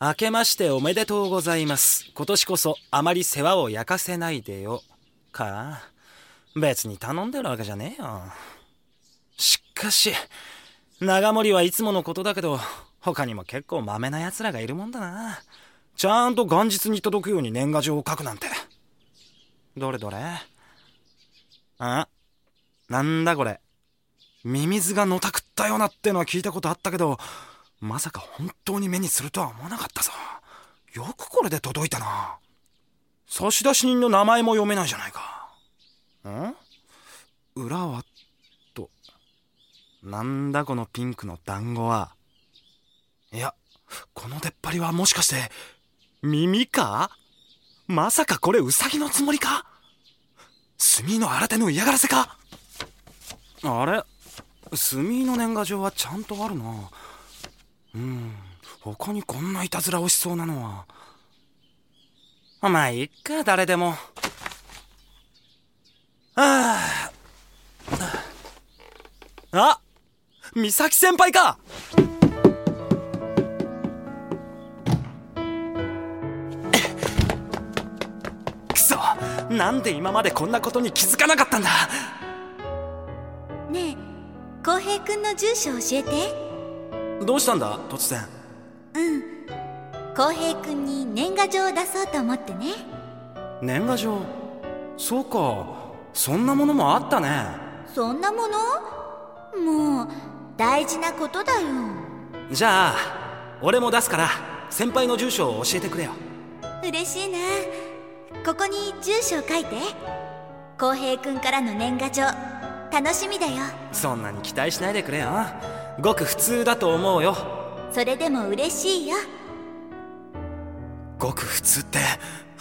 明けましておめでとうございます。今年こそあまり世話を焼かせないでよ。か別に頼んでるわけじゃねえよ。しかし、長森はいつものことだけど、他にも結構マメな奴らがいるもんだな。ちゃんと元日に届くように年賀状を書くなんて。どれどれ？あなんだこれ。ミミズがのたくったようなってのは聞いたことあったけど、まさか本当に目にするとは思わなかったぞ。よくこれで届いたな。差出人の名前も読めないじゃないか。ん？裏は、と。なんだこのピンクの団子は。いや、この出っ張りはもしかして、耳か？まさかこれウサギのつもりか？墨の新手の嫌がらせか？あれ？墨の年賀状はちゃんとあるな。うん、他にこんないたずらをしそうなのは。まあ、いっか、誰でも。ああ。あ美咲先輩かくそなんで今までこんなことに気づかなかったんだねえ浩平くんの住所教えてどうしたんだ？突然。うん。浩平くんに年賀状を出そうと思ってね。年賀状？そうか。そんなものもあったね。そんなもの？もう大事なことだよ。じゃあ俺も出すから先輩の住所を教えてくれよ。嬉しいな。ここに住所を書いて。浩平くんからの年賀状。楽しみだよ。そんなに期待しないでくれよごく普通だと思うよ。それでも嬉しいよ。ごく普通って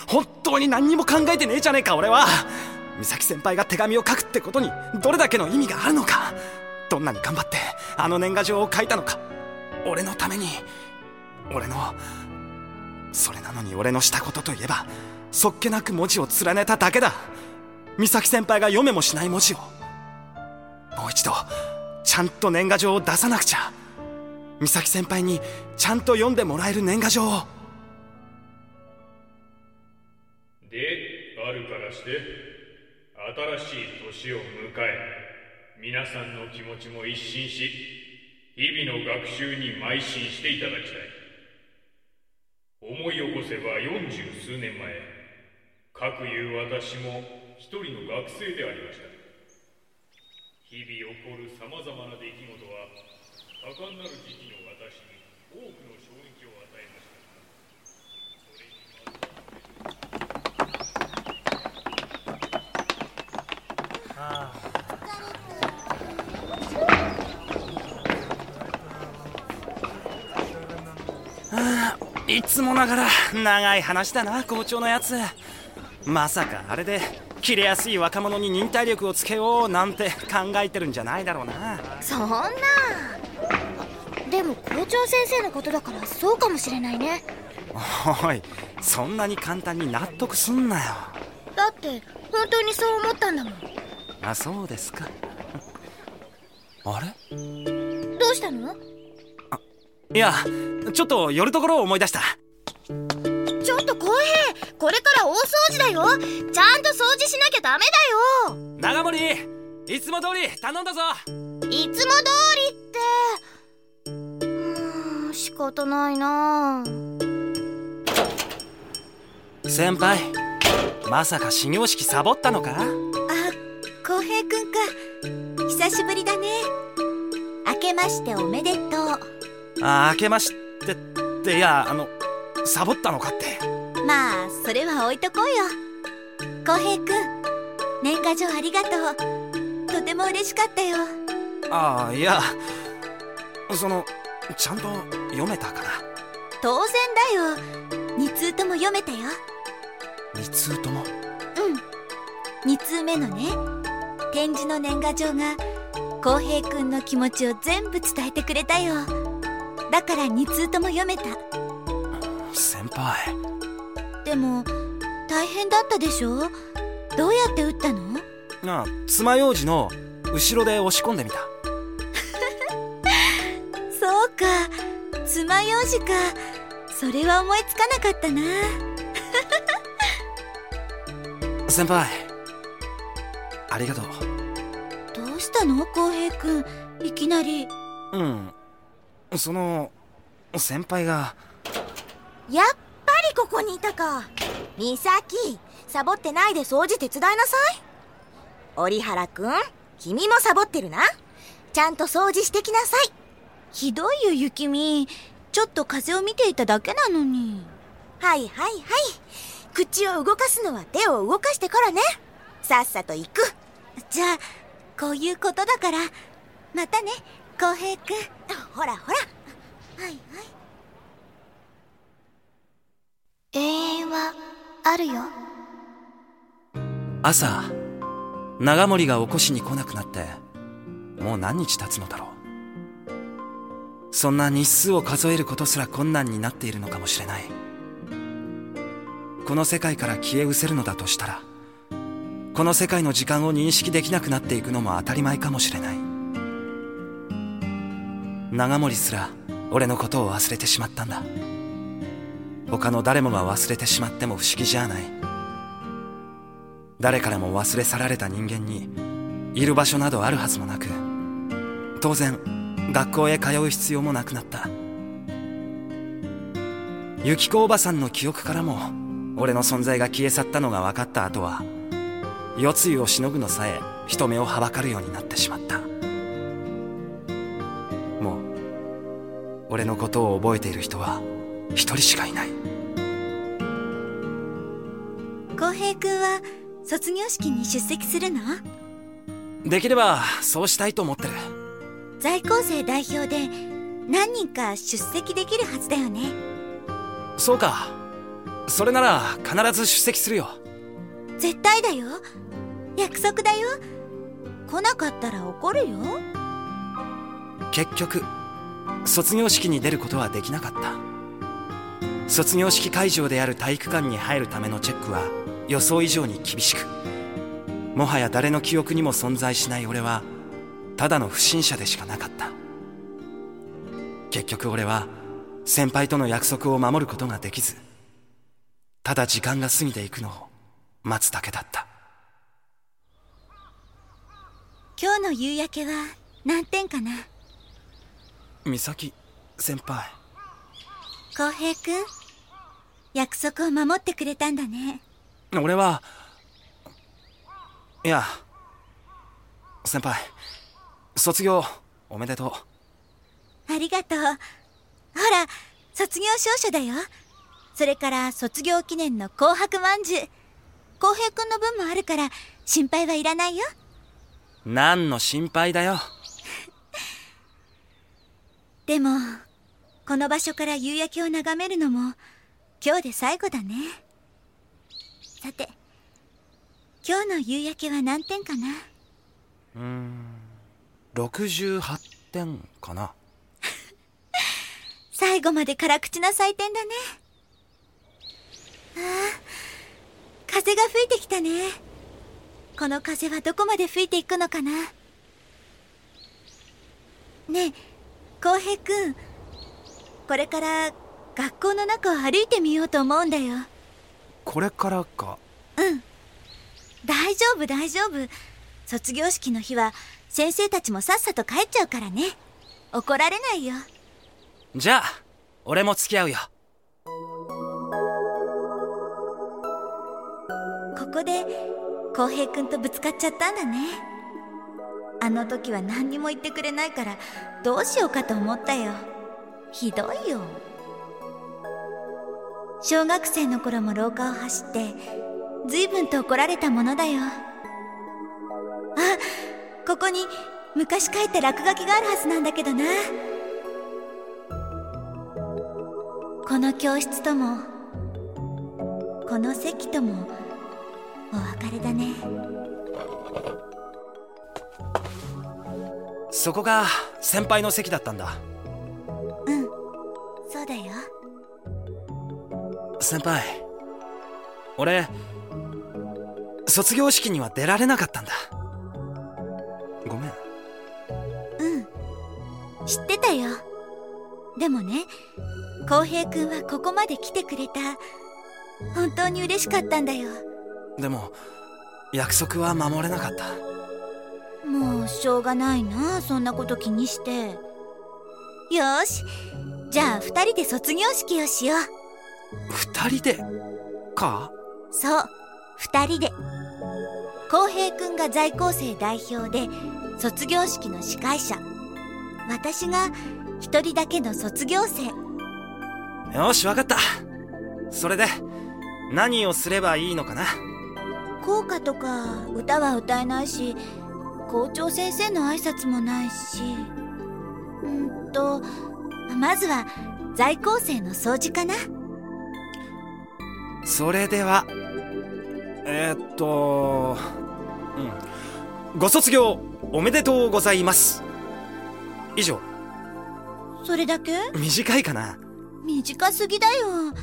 本当に何にも考えてねえじゃねえか俺は。美咲先輩が手紙を書くってことにどれだけの意味があるのか。どんなに頑張ってあの年賀状を書いたのか。俺のために。俺のそれなのに俺のしたことといえばそっけなく文字を連ねただけだ。美咲先輩が読めもしない文字を。もう一度ちゃんと年賀状を出さなくちゃ。美咲先輩にちゃんと読んでもらえる年賀状を。であるからして新しい年を迎え皆さんの気持ちも一新し日々の学習に邁進していただきたい。思い起こせば四十数年前かくいう私も一人の学生でありました。日々起こるさまざまな出来事は多感なる時期の私に多くの衝撃を与えましたそれにいつもながら長い話だな校長のやつ。まさかあれで切れやすい若者に忍耐力をつけようなんて考えてるんじゃないだろうな。そんな。でも校長先生のことだからそうかもしれないね。おいそんなに簡単に納得すんなよ。だって本当にそう思ったんだもん。あそうですか。あれ？どうしたの？いやちょっと寄るところを思い出した平これから大掃除だよ。ちゃんと掃除しなきゃダメだよ。長森いつも通り頼んだぞ。いつも通りって。うーん仕方ないな。先輩まさか始業式サボったのか？あ浩平くんか。久しぶりだね。明けましておめでとう。あ明けましてっていやあのサボったのかってまあそれは置いとこうよ。浩平くん年賀状ありがとう。とても嬉しかったよ。ああいやそのちゃんと読めたかな？当然だよ。2通とも読めたよ。2通とも？うん。2通目のね展示の年賀状が浩平くんの気持ちを全部伝えてくれたよ。だから2通とも読めた。先輩でも大変だったでしょ？どうやって打ったの？あ爪楊枝の後ろで押し込んでみた。そうか。爪楊枝か。それは思いつかなかったな。先輩ありがとう。どうしたの？浩平君。いきなり。うん。その先輩が。やっここにいたか。美咲サボってないで掃除手伝いなさい。折原くん君もサボってるな。ちゃんと掃除してきなさい。ひどいよ雪見ちょっと風を見ていただけなのに。はいはいはい。口を動かすのは手を動かしてからね。さっさと行く。じゃあこういうことだからまたね浩平君ほらほら。はいはい永遠はあるよ。朝長森が起こしに来なくなってもう何日経つのだろう。そんな日数を数えることすら困難になっているのかもしれない。この世界から消え失せるのだとしたらこの世界の時間を認識できなくなっていくのも当たり前かもしれない。長森すら俺のことを忘れてしまったんだ。他の誰もが忘れてしまっても不思議じゃない。誰からも忘れ去られた人間にいる場所などあるはずもなく当然学校へ通う必要もなくなった。ユキコおばさんの記憶からも俺の存在が消え去ったのが分かった後は夜露をしのぐのさえ人目をはばかるようになってしまった。もう俺のことを覚えている人は一人しかいない。浩平君は卒業式に出席するの？できればそうしたいと思ってる。在校生代表で何人か出席できるはずだよね。そうか。それなら必ず出席するよ。絶対だよ。約束だよ。来なかったら怒るよ。結局卒業式に出ることはできなかった卒業式会場である体育館に入るためのチェックは予想以上に厳しくもはや誰の記憶にも存在しない俺はただの不審者でしかなかった。結局俺は先輩との約束を守ることができずただ時間が過ぎていくのを待つだけだった。今日の夕焼けは何点かな？美咲先輩浩平君。約束を守ってくれたんだね。俺はいや先輩卒業おめでとう。ありがとう。ほら卒業証書だよ。それから卒業記念の紅白まんじゅう。浩平君の分もあるから心配はいらないよ。何の心配だよ。でもこの場所から夕焼けを眺めるのも今日で最後だね。さて今日の夕焼けは何点かな？うーん68点かな。最後まで辛口な採点だね。ああ風が吹いてきたね。この風はどこまで吹いていくのかな？ねえ浩平君これから学校の中を歩いてみようと思うんだよ。これからか。うん。大丈夫大丈夫。卒業式の日は先生たちもさっさと帰っちゃうからね。怒られないよ。じゃあ俺も付き合うよ。ここで浩平君とぶつかっちゃったんだね。あの時は何にも言ってくれないからどうしようかと思ったよひどいよ。小学生の頃も廊下を走って随分と怒られたものだよ。あここに昔書いた落書きがあるはずなんだけどな。この教室ともこの席ともお別れだね。そこが先輩の席だったんだ。そうだよ。先輩俺卒業式には出られなかったんだ。ごめん。うん。知ってたよ。でもね浩平くんはここまで来てくれた。本当に嬉しかったんだよ。でも約束は守れなかった。もうしょうがないなそんなこと気にして。よしじゃあ2人で卒業式をしよう。二人で？か？そう2人で。浩平くんが在校生代表で卒業式の司会者。私が一人だけの卒業生。よしわかった。それで何をすればいいのかな？校歌とか歌は歌えないし校長先生の挨拶もないし。うんとまずは在校生の掃除かな。それではえーっとうん。ご卒業おめでとうございます。以上。それだけ？短いかな？短すぎだよ。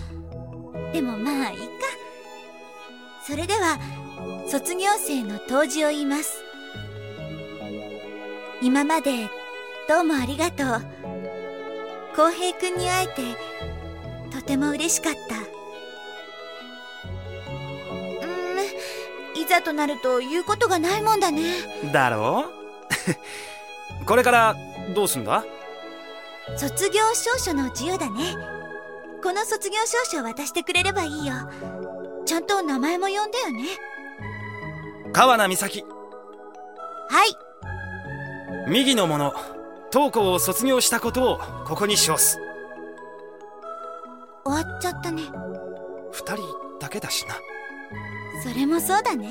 でもまあいいか。それでは卒業生の当時を言います。今までどうもありがとう浩平くんに会えてとても嬉しかった。うんいざとなると言うことがないもんだね。だろう？これからどうすんだ？卒業証書の授与だね。この卒業証書を渡してくれればいいよ。ちゃんと名前も呼んだよね。川名美咲はい。右の者当校を卒業したことをここに称す。終わっちゃったね。二人だけだしな。それもそうだね。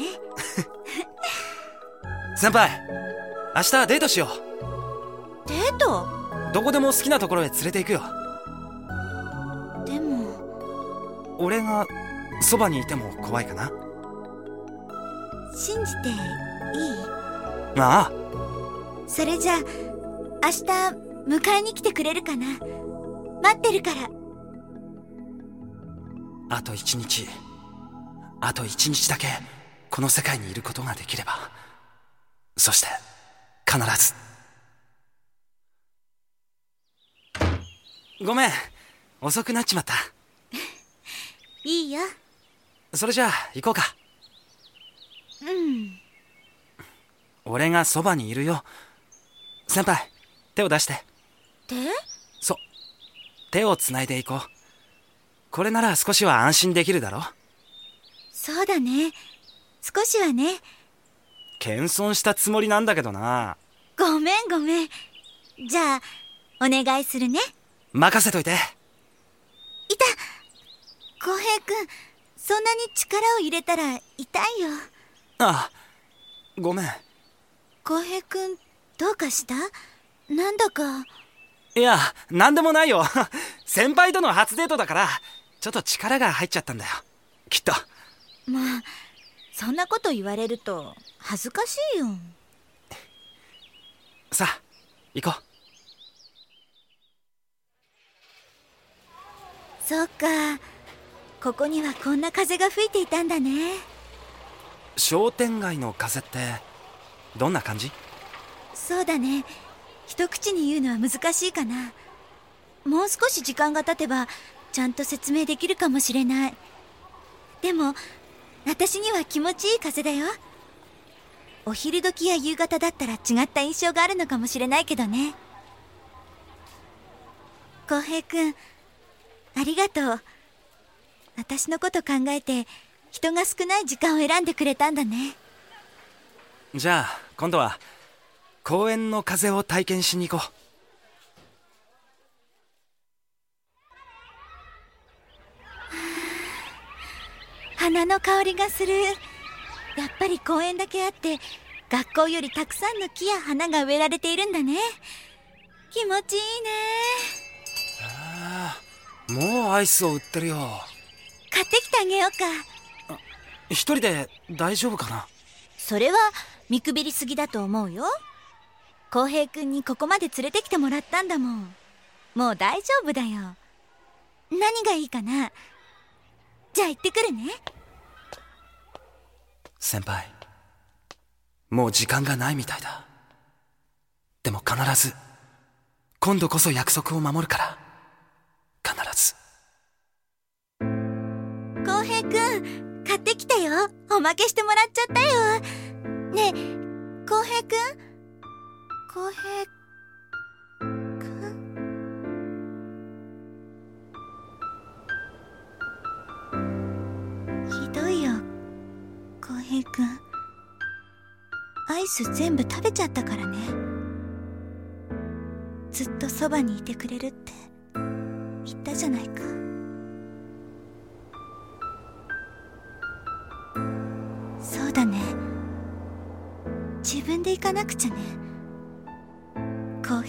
先輩明日デートしよデート？うどこでも好きなところへ連れて行くよ。でも。俺がそばにいても怖いかな。信じていい？ああ。それじゃあ明日迎えに来てくれるかな？待ってるから。あと一日。あと一日だけこの世界にいることができれば。そして必ず。ごめん。遅くなっちまった。いいよ。それじゃあ行こうか。うん。俺がそばにいるよ。先輩手を出して。でそう。手をつないでいこう。これなら少しは安心できるだろそうだね。少しはね。謙遜したつもりなんだけどな。ごめんごめん。じゃあお願いするね。任せといて。いた。浩平くんそんなに力を入れたら痛いよ。ああごめん。浩平くんどうかした？なんだか。いや何でもないよ。先輩との初デートだからちょっと力が入っちゃったんだよ。きっと。まあそんなこと言われると恥ずかしいよ。さあ行こう。そうか。ここにはこんな風が吹いていたんだね。商店街の風ってどんな感じ？そうだね一口に言うのは難しいかな。もう少し時間が経てばちゃんと説明できるかもしれない。でも私には気持ちいい風だよ。お昼時や夕方だったら違った印象があるのかもしれないけどね。浩平くんありがとう。私のこと考えて人が少ない時間を選んでくれたんだね。じゃあ今度は公園の風を体験しに行こう。花の香りがする。やっぱり公園だけあって学校よりたくさんの木や花が植えられているんだね。気持ちいいね。ああもうアイスを売ってるよ。買ってきてあげようか。一人で大丈夫かな？それは見くびりすぎだと思うよ浩平君にここまで連れてきてもらったんだもん。もう大丈夫だよ。何がいいかな？じゃあ行ってくるね。先輩もう時間がないみたいだ。でも必ず今度こそ約束を守るから。必ず。浩平君買ってきたよ。おまけしてもらっちゃったよ。ねえ浩平君浩平くん。ひどいよ浩平くん。アイス全部食べちゃったからね。ずっとそばにいてくれるって言ったじゃないか。そうだね。自分で行かなくちゃね。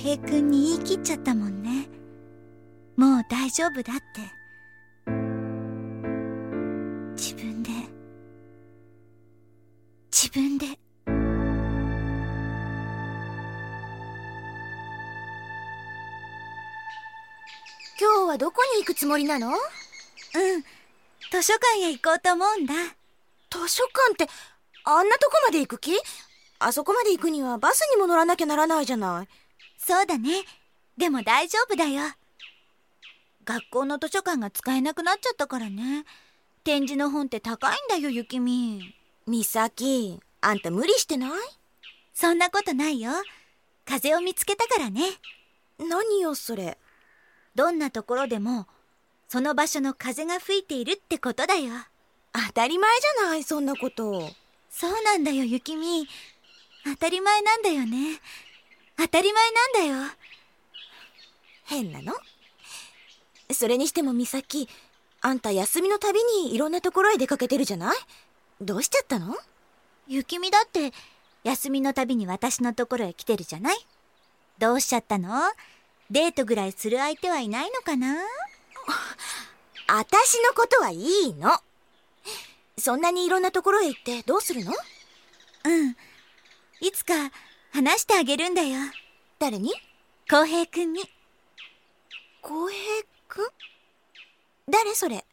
平くんに言い切っちゃったもんね。もう大丈夫だって。自分で。自分で。今日はどこに行くつもりなの？うん。図書館へ行こうと思うんだ。図書館ってあんなとこまで行く気？あそこまで行くにはバスにも乗らなきゃならないじゃないそうだね。でも大丈夫だよ。学校の図書館が使えなくなっちゃったからね。展示の本って高いんだよゆきみ美咲あんた無理してない？そんなことないよ。風を見つけたからね。何よそれ。どんなところでもその場所の風が吹いているってことだよ。当たり前じゃないそんなこと。そうなんだよゆきみ当たり前なんだよね当たり前なんだよ。変なの？それにしても美咲あんた休みのたびにいろんなところへ出かけてるじゃない？どうしちゃったの？ゆきみだって休みのたびに私のところへ来てるじゃない？どうしちゃったの？デートぐらいする相手はいないのかな？あたしのことはいいの。そんなにいろんなところへ行ってどうするの？うん。いつか話してあげるんだよ。誰に？浩平くんに。浩平くん？誰それ？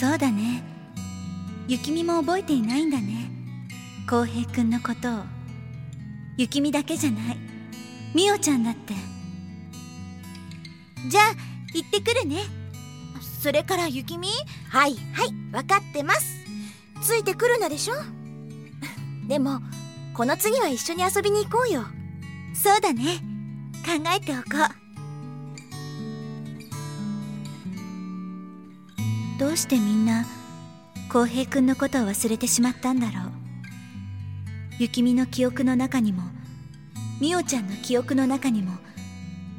そうだね。ゆきみも覚えていないんだね。浩平くんのことを。ゆきみだけじゃない。みおちゃんだって。じゃあ行ってくるね。それからゆきみはい。はい分かってます。ついてくるなでしょ？でもこの次は一緒に遊びに行こうよ。そうだね。考えておこう。どうしてみんな浩平くんのことを忘れてしまったんだろう？ゆきみの記憶の中にもみおちゃんの記憶の中にも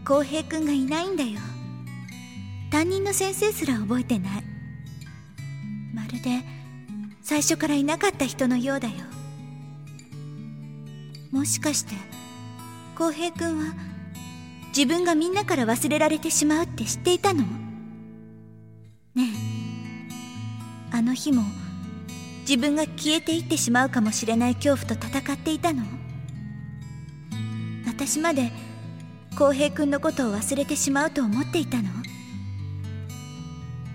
浩平くんがいないんだよ。担任の先生すら覚えてない。まるで最初からいなかった人のようだよ。もしかして浩平くんは自分がみんなから忘れられてしまうって知っていたの？ねえ。あの日も自分が消えていってしまうかもしれない恐怖と戦っていたの？私まで浩平くんのことを忘れてしまうと思っていたの？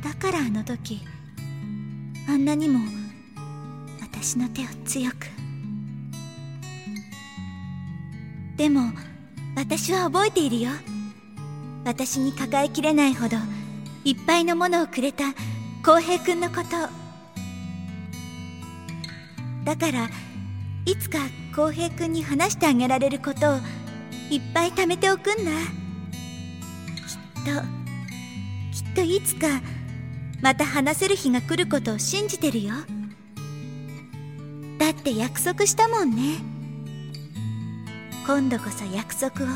だからあの時あんなにも私の手を強く。でも私は覚えているよ。私に抱えきれないほどいっぱいのものをくれた浩平くんのこと。だからいつか浩平くんに話してあげられることをいっぱい貯めておくんだ。きっときっといつかまた話せる日が来ることを信じてるよ。だって約束したもんね。今度こそ約束を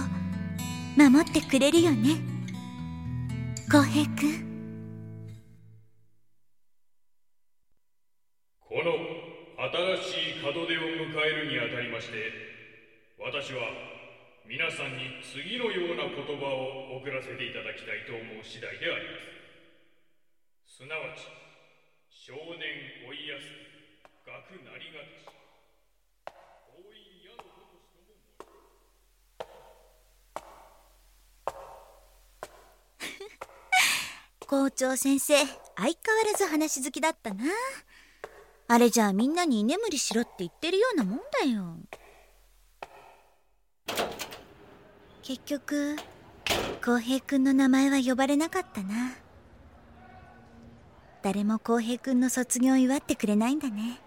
守ってくれるよね。浩平くんこの新しい門出を迎えるにあたりまして私は皆さんに次のような言葉を送らせていただきたいと思う次第であります。すなわち少年追いやす学なりがたし行員矢のごとしとも校長先生相変わらず話好きだったな。あれじゃあみんなに居眠りしろって言ってるようなもんだよ。結局浩平くんの名前は呼ばれなかったな。誰も浩平くんの卒業祝ってくれないんだね。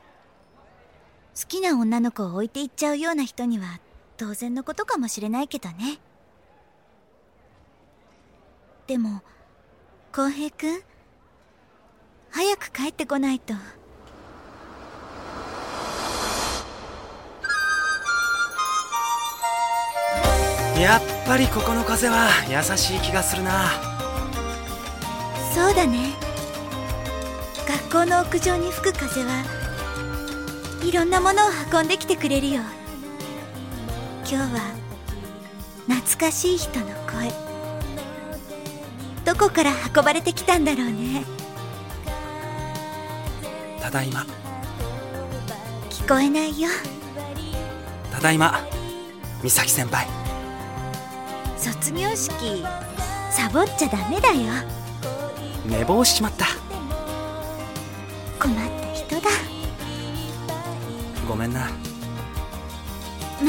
好きな女の子を置いていっちゃうような人には当然のことかもしれないけどね。でも浩平くん早く帰ってこないと。やっぱりここの風は優しい気がするな。そうだね。学校の屋上に吹く風はいろんなものを運んできてくれるよ。今日は懐かしい人の声どこから運ばれてきたんだろうね。ただいま。聞こえないよ。ただいま美咲先輩。卒業式サボっちゃダメだよ。寝坊しちまった。困った人だ。ごめんな。ま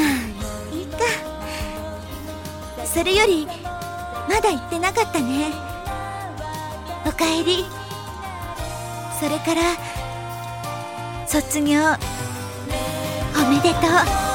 あいいか。それよりまだ行ってなかったね。おかえり。それから卒業。おめでとう。